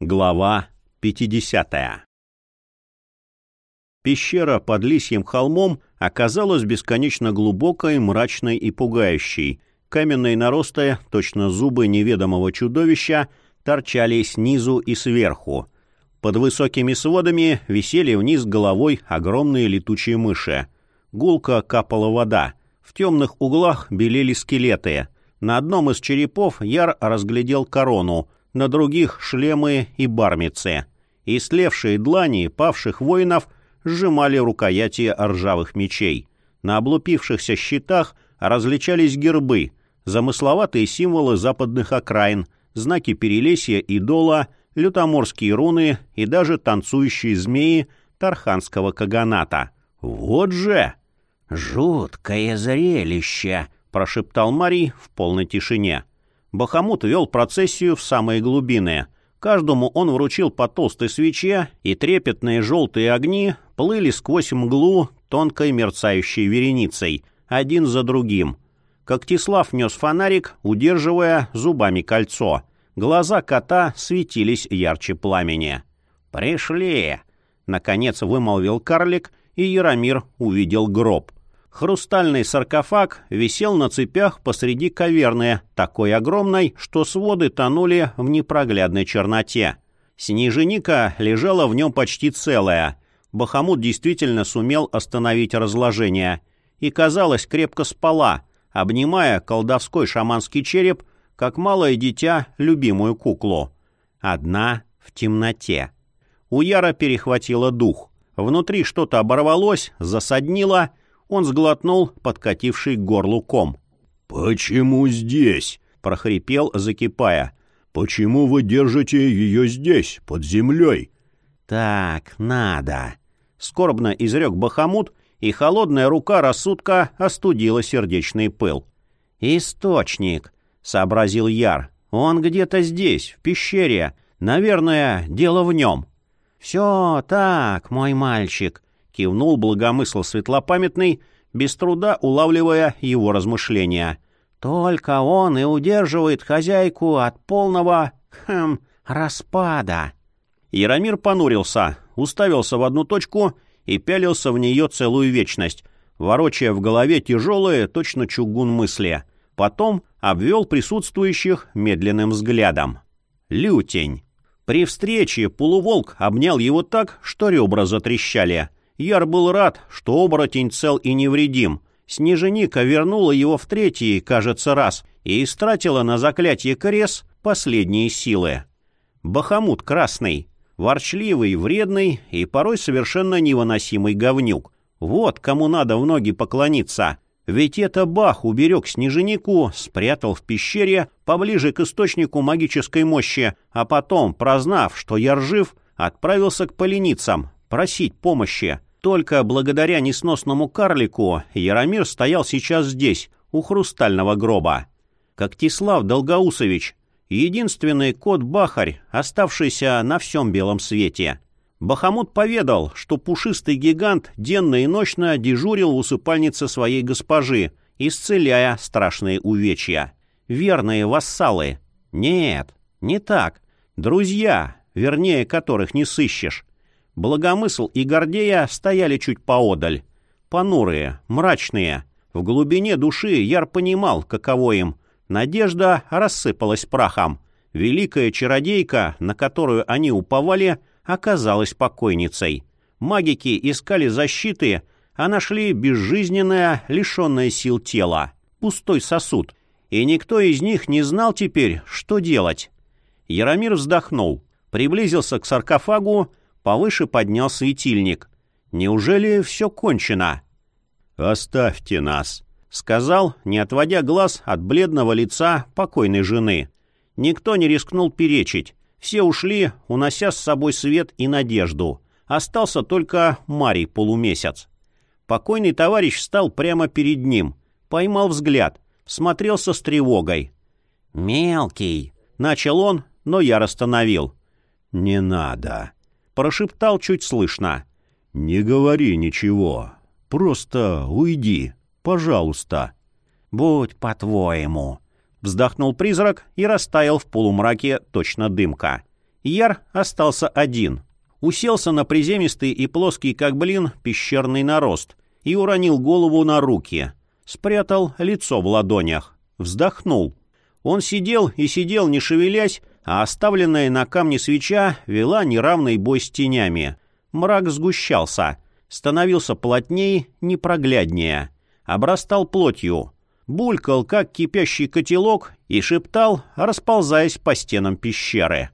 Глава 50 Пещера под Лисьим холмом оказалась бесконечно глубокой, мрачной и пугающей. Каменные наросты, точно зубы неведомого чудовища, торчали снизу и сверху. Под высокими сводами висели вниз головой огромные летучие мыши. Гулко капала вода. В темных углах белели скелеты. На одном из черепов Яр разглядел корону — на других — шлемы и бармицы. Истлевшие длани павших воинов сжимали рукояти ржавых мечей. На облупившихся щитах различались гербы, замысловатые символы западных окраин, знаки перелесья и дола, лютоморские руны и даже танцующие змеи Тарханского каганата. «Вот же!» «Жуткое зрелище!» — прошептал Марий в полной тишине. Бахамут вел процессию в самые глубины. Каждому он вручил по толстой свече, и трепетные желтые огни плыли сквозь мглу тонкой мерцающей вереницей, один за другим. Когтислав нес фонарик, удерживая зубами кольцо. Глаза кота светились ярче пламени. «Пришли!» — наконец вымолвил карлик, и Яромир увидел гроб. Хрустальный саркофаг висел на цепях посреди каверны, такой огромной, что своды тонули в непроглядной черноте. Снеженика лежала в нем почти целая. Бахамут действительно сумел остановить разложение. И, казалось, крепко спала, обнимая колдовской шаманский череп, как малое дитя любимую куклу. Одна в темноте. У Яра перехватило дух. Внутри что-то оборвалось, засаднило — он сглотнул подкативший к горлу ком. «Почему здесь?» — прохрипел, закипая. «Почему вы держите ее здесь, под землей?» «Так, надо!» — скорбно изрек Бахамут, и холодная рука рассудка остудила сердечный пыл. «Источник!» — сообразил Яр. «Он где-то здесь, в пещере. Наверное, дело в нем». «Все так, мой мальчик», кивнул благомысл светлопамятный, без труда улавливая его размышления. «Только он и удерживает хозяйку от полного... хм... распада». Яромир понурился, уставился в одну точку и пялился в нее целую вечность, ворочая в голове тяжелые, точно чугун мысли. Потом обвел присутствующих медленным взглядом. «Лютень». При встрече полуволк обнял его так, что ребра затрещали. Яр был рад, что оборотень цел и невредим. Снеженика вернула его в третий, кажется, раз и истратила на заклятие крес последние силы. Бахамут красный, ворчливый, вредный и порой совершенно невыносимый говнюк. Вот кому надо в ноги поклониться. Ведь это Бах уберег Снеженику, спрятал в пещере поближе к источнику магической мощи, а потом, прознав, что я жив, отправился к поленицам просить помощи. Только благодаря несносному карлику Яромир стоял сейчас здесь, у хрустального гроба. Когтислав Долгоусович, единственный кот-бахарь, оставшийся на всем белом свете. Бахамут поведал, что пушистый гигант денно и ночно дежурил в усыпальнице своей госпожи, исцеляя страшные увечья. Верные вассалы. Нет, не так. Друзья, вернее которых не сыщешь. Благомысл и Гордея стояли чуть поодаль. Понурые, мрачные. В глубине души Яр понимал, каково им. Надежда рассыпалась прахом. Великая чародейка, на которую они уповали, оказалась покойницей. Магики искали защиты, а нашли безжизненное, лишенное сил тело. Пустой сосуд. И никто из них не знал теперь, что делать. Яромир вздохнул, приблизился к саркофагу Повыше поднял светильник. Неужели все кончено? «Оставьте нас», — сказал, не отводя глаз от бледного лица покойной жены. Никто не рискнул перечить. Все ушли, унося с собой свет и надежду. Остался только Марий полумесяц. Покойный товарищ встал прямо перед ним, поймал взгляд, смотрелся с тревогой. «Мелкий», — начал он, но я остановил. «Не надо», прошептал чуть слышно. «Не говори ничего. Просто уйди, пожалуйста». «Будь по-твоему», — вздохнул призрак и растаял в полумраке точно дымка. Яр остался один. Уселся на приземистый и плоский, как блин, пещерный нарост и уронил голову на руки. Спрятал лицо в ладонях. Вздохнул. Он сидел и сидел, не шевелясь, а оставленная на камне свеча вела неравный бой с тенями. Мрак сгущался, становился плотнее, непрогляднее, обрастал плотью, булькал, как кипящий котелок, и шептал, расползаясь по стенам пещеры.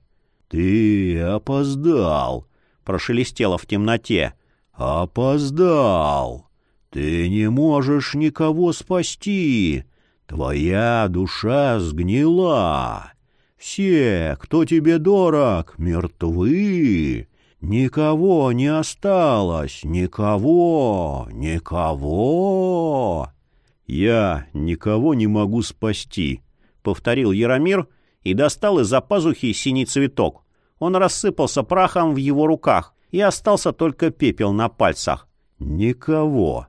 «Ты опоздал», — прошелестело в темноте. «Опоздал! Ты не можешь никого спасти! Твоя душа сгнила! Все, кто тебе дорог, мертвы! Никого не осталось! Никого! Никого!» «Я никого не могу спасти», — повторил Яромир и достал из-за пазухи синий цветок. Он рассыпался прахом в его руках, и остался только пепел на пальцах. «Никого».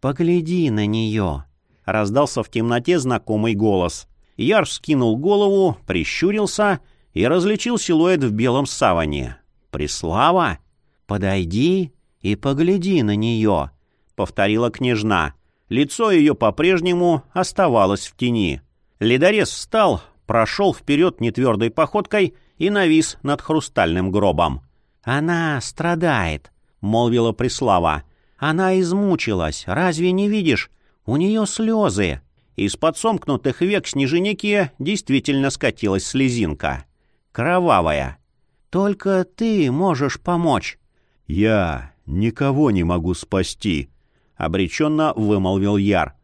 «Погляди на нее», — раздался в темноте знакомый голос. Яр скинул голову, прищурился и различил силуэт в белом саване. «Преслава? Подойди и погляди на нее», — повторила княжна. Лицо ее по-прежнему оставалось в тени. Ледорез встал, прошел вперед нетвердой походкой и навис над хрустальным гробом. «Она страдает», — молвила Преслава. «Она измучилась, разве не видишь? У нее слезы». Из-под сомкнутых век снеженики действительно скатилась слезинка. Кровавая. «Только ты можешь помочь». «Я никого не могу спасти», — обреченно вымолвил Яр.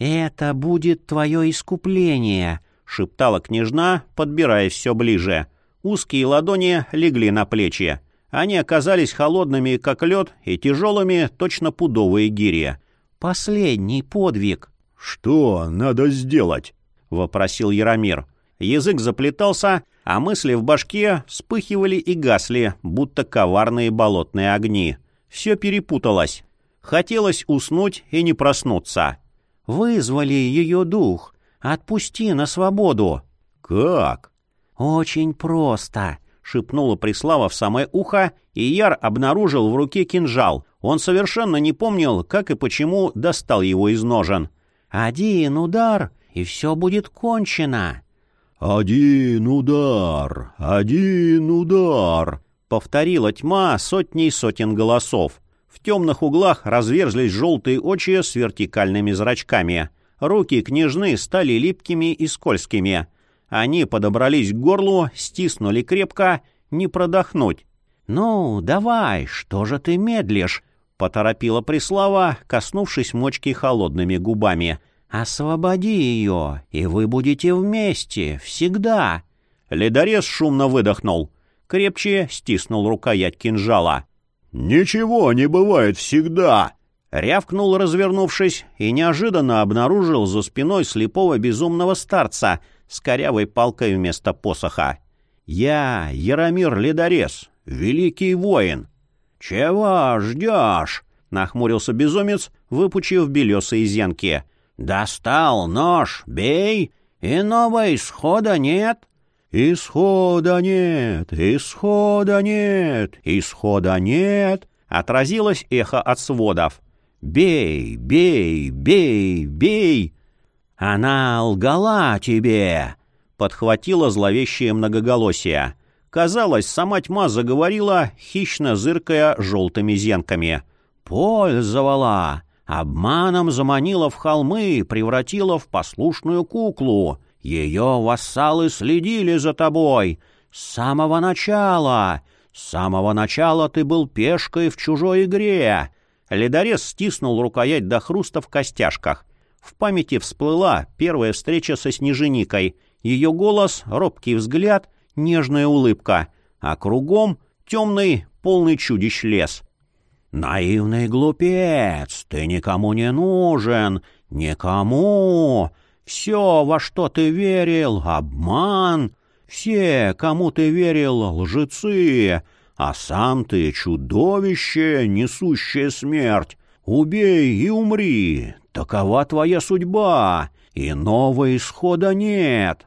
«Это будет твое искупление», — шептала княжна, подбираясь все ближе. Узкие ладони легли на плечи. Они оказались холодными, как лед, и тяжелыми, точно пудовые гири. «Последний подвиг». «Что надо сделать?» — вопросил Яромир. Язык заплетался, а мысли в башке вспыхивали и гасли, будто коварные болотные огни. Все перепуталось. Хотелось уснуть и не проснуться. «Вызвали ее дух. Отпусти на свободу». «Как?» «Очень просто», — шепнула Преслава в самое ухо, и Яр обнаружил в руке кинжал. Он совершенно не помнил, как и почему достал его из ножен. «Один удар, и все будет кончено». «Один удар, один удар», — повторила тьма сотней сотен голосов. В темных углах разверзлись желтые очи с вертикальными зрачками. Руки княжны стали липкими и скользкими. Они подобрались к горлу, стиснули крепко, не продохнуть. «Ну, давай, что же ты медлишь?» — поторопила Преслава, коснувшись мочки холодными губами. «Освободи ее, и вы будете вместе, всегда!» Ледорез шумно выдохнул. Крепче стиснул рукоять кинжала. «Ничего не бывает всегда!» Рявкнул, развернувшись, и неожиданно обнаружил за спиной слепого безумного старца — с корявой палкой вместо посоха. «Я Яромир Ледорез, великий воин». «Чего ждешь?» — нахмурился безумец, выпучив белесые зенки. «Достал нож, бей, иного исхода нет». «Исхода нет, исхода нет, исхода нет», — отразилось эхо от сводов. «Бей, бей, бей, бей!» «Она лгала тебе!» — подхватила зловещее многоголосие. Казалось, сама тьма заговорила, хищно зыркая желтыми зенками. «Пользовала! Обманом заманила в холмы, превратила в послушную куклу. Ее вассалы следили за тобой. С самого начала! С самого начала ты был пешкой в чужой игре!» Ледорез стиснул рукоять до хруста в костяшках. В памяти всплыла первая встреча со Снеженикой. Ее голос, робкий взгляд, нежная улыбка. А кругом темный, полный чудищ лес. «Наивный глупец! Ты никому не нужен! Никому! Все, во что ты верил, обман! Все, кому ты верил, лжецы! А сам ты чудовище, несущее смерть! Убей и умри! Такова твоя судьба, и нового исхода нет.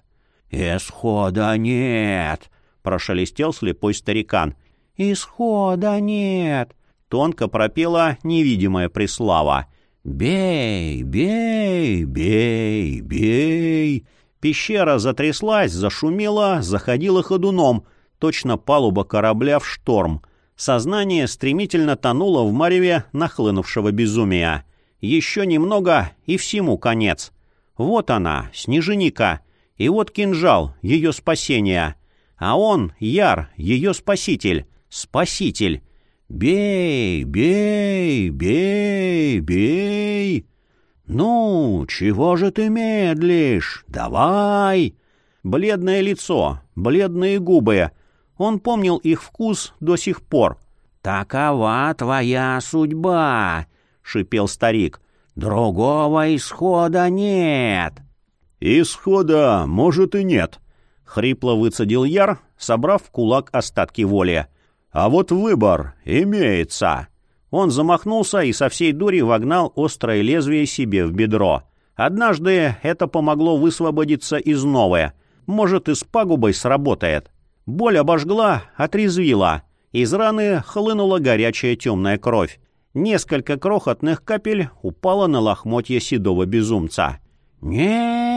Исхода нет, прошелестел слепой старикан. «Исхода нет!» — тонко пропела невидимая Преслава. «Бей, бей, бей, бей!» Пещера затряслась, зашумела, заходила ходуном, точно палуба корабля в шторм. Сознание стремительно тонуло в мареве нахлынувшего безумия. Еще немного, и всему конец. Вот она, снеженика, и вот кинжал, ее спасение. А он, Яр, ее спаситель, спаситель. «Бей, бей, бей, бей!» «Ну, чего же ты медлишь? Давай!» Бледное лицо, бледные губы. Он помнил их вкус до сих пор. «Такова твоя судьба!» — шипел старик. «Другого исхода нет!» «Исхода, может, и нет», — хрипло выцедил Яр, собрав в кулак остатки воли. «А вот выбор имеется!» Он замахнулся и со всей дури вогнал острое лезвие себе в бедро. Однажды это помогло высвободиться из новое. Может, и с пагубой сработает. Боль обожгла, отрезвила. Из раны хлынула горячая темная кровь. Несколько крохотных капель упало на лохмотье седого безумца. «Нет!» —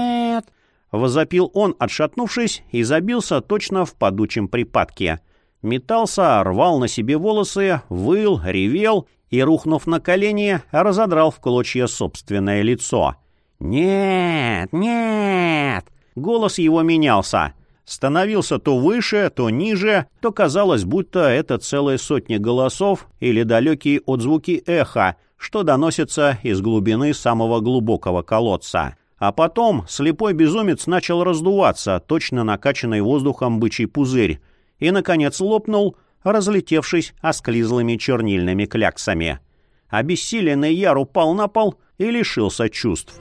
возопил он, отшатнувшись, и забился точно в падучем припадке — Метался, рвал на себе волосы, выл, ревел и, рухнув на колени, разодрал в клочья собственное лицо. «Нет, нет!» Голос его менялся. Становился то выше, то ниже, то казалось, будто это целая сотня голосов или далекие отзвуки эха, что доносятся из глубины самого глубокого колодца. А потом слепой безумец начал раздуваться, точно накачанный воздухом бычий пузырь, и, наконец, лопнул, разлетевшись осклизлыми чернильными кляксами. Обессиленный Яр упал на пол и лишился чувств.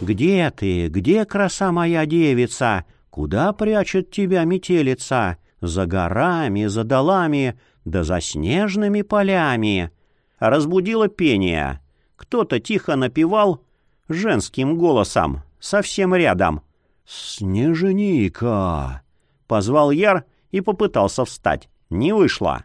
«Где ты? Где краса моя девица? Куда прячет тебя метелица? За горами, за долами, да за снежными полями!» Разбудило пение. Кто-то тихо напевал женским голосом совсем рядом. «Снеженика!» — позвал Яр и попытался встать. Не вышло.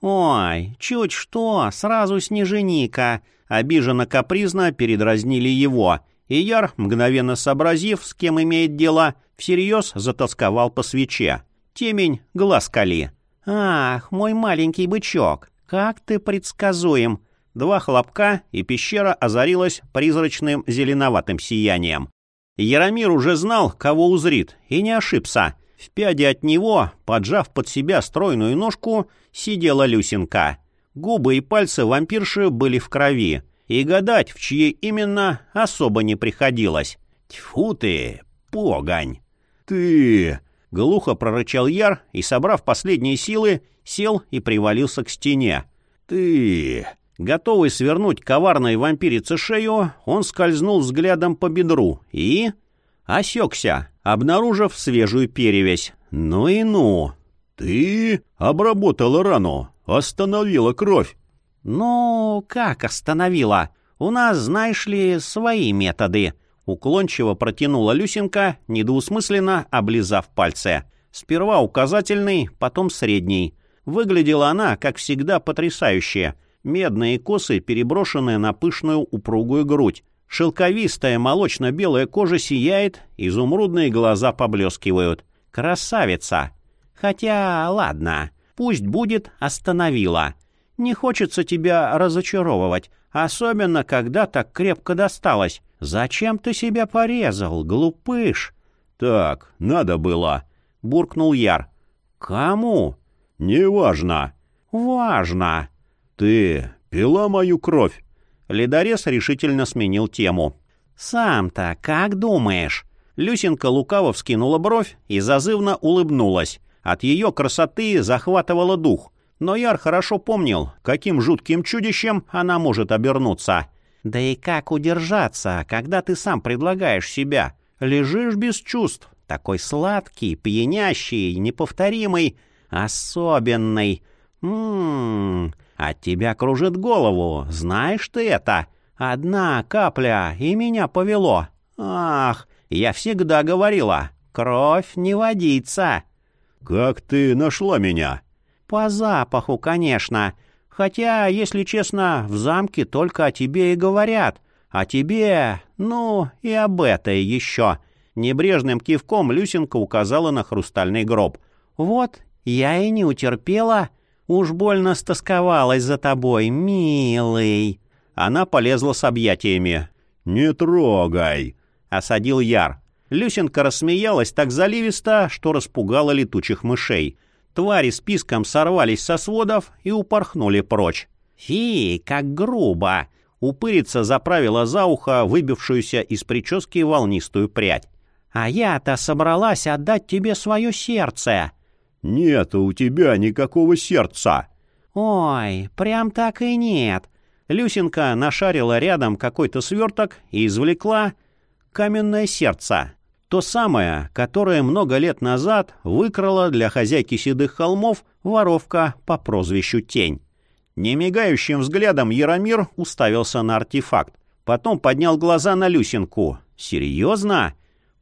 «Ой, чуть что, сразу снеженика!» Обиженно-капризно передразнили его, и Яр, мгновенно сообразив, с кем имеет дело, всерьез затасковал по свече. Темень глаз кали. «Ах, мой маленький бычок, как ты предсказуем!» Два хлопка, и пещера озарилась призрачным зеленоватым сиянием. Яромир уже знал, кого узрит, и не ошибся. В пяде от него, поджав под себя стройную ножку, сидела Люсинка. Губы и пальцы вампирши были в крови, и гадать, в чьей именно, особо не приходилось. «Тьфу ты, погонь!» «Ты...» — глухо прорычал Яр и, собрав последние силы, сел и привалился к стене. «Ты...» Готовый свернуть коварной вампирице шею, он скользнул взглядом по бедру и... осекся, обнаружив свежую перевязь. Ну и ну! «Ты обработала рану, остановила кровь». «Ну, как остановила? У нас, знаешь ли, свои методы». Уклончиво протянула Люсенка, недвусмысленно облизав пальцы. Сперва указательный, потом средний. Выглядела она, как всегда, потрясающе — медные косы, переброшенные на пышную упругую грудь. Шелковистая молочно-белая кожа сияет, изумрудные глаза поблескивают. Красавица! Хотя, ладно, пусть будет остановила. Не хочется тебя разочаровывать, особенно когда так крепко досталось. Зачем ты себя порезал, глупыш? Так, надо было, буркнул Яр. Кому? Неважно. Важно. «Ты пила мою кровь?» Ледорез решительно сменил тему. «Сам-то как думаешь?» Люсенка лукаво вскинула бровь и зазывно улыбнулась. От ее красоты захватывало дух. Но Яр хорошо помнил, каким жутким чудищем она может обернуться. «Да и как удержаться, когда ты сам предлагаешь себя? Лежишь без чувств, такой сладкий, пьянящий, неповторимый, особенный. Ммм, от тебя кружит голову, знаешь ты это? Одна капля, и меня повело. Ах, Я всегда говорила, кровь не водится». «Как ты нашла меня?» «По запаху, конечно. Хотя, если честно, в замке только о тебе и говорят. О тебе, ну, и об этой еще». Небрежным кивком Люсенка указала на хрустальный гроб. «Вот, я и не утерпела. Уж больно стосковалась за тобой, милый». Она полезла с объятиями. «Не трогай!» — осадил Яр. Люсенка рассмеялась так заливисто, что распугала летучих мышей. Твари списком сорвались со сводов и упорхнули прочь. «Фи, как грубо!» Упырица заправила за ухо выбившуюся из прически волнистую прядь. «А я-то собралась отдать тебе свое сердце!» «Нет у тебя никакого сердца!» «Ой, прям так и нет!» Люсенка нашарила рядом какой-то сверток и извлекла каменное сердце. То самое, которое много лет назад выкрала для хозяйки седых холмов воровка по прозвищу Тень. Немигающим взглядом Яромир уставился на артефакт. Потом поднял глаза на Люсенку. «Серьезно?»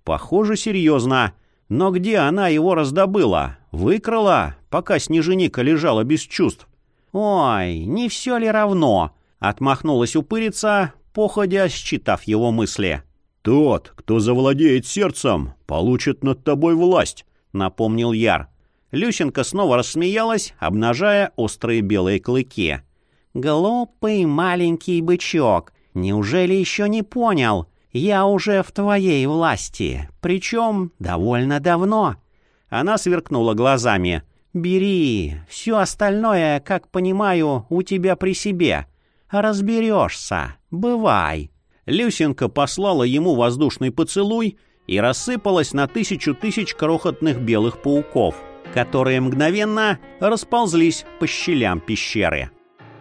«Похоже, серьезно. Но где она его раздобыла? Выкрала, пока Снеженика лежала без чувств?» «Ой, не все ли равно?» Отмахнулась упырица, походя, считав его мысли. «Тот, кто завладеет сердцем, получит над тобой власть», — напомнил Яр. Люсенко снова рассмеялась, обнажая острые белые клыки. «Глупый маленький бычок, неужели еще не понял? Я уже в твоей власти, причем довольно давно». Она сверкнула глазами. «Бери, все остальное, как понимаю, у тебя при себе. Разберешься. Бывай». Люсенко послала ему воздушный поцелуй и рассыпалась на тысячу тысяч крохотных белых пауков, которые мгновенно расползлись по щелям пещеры.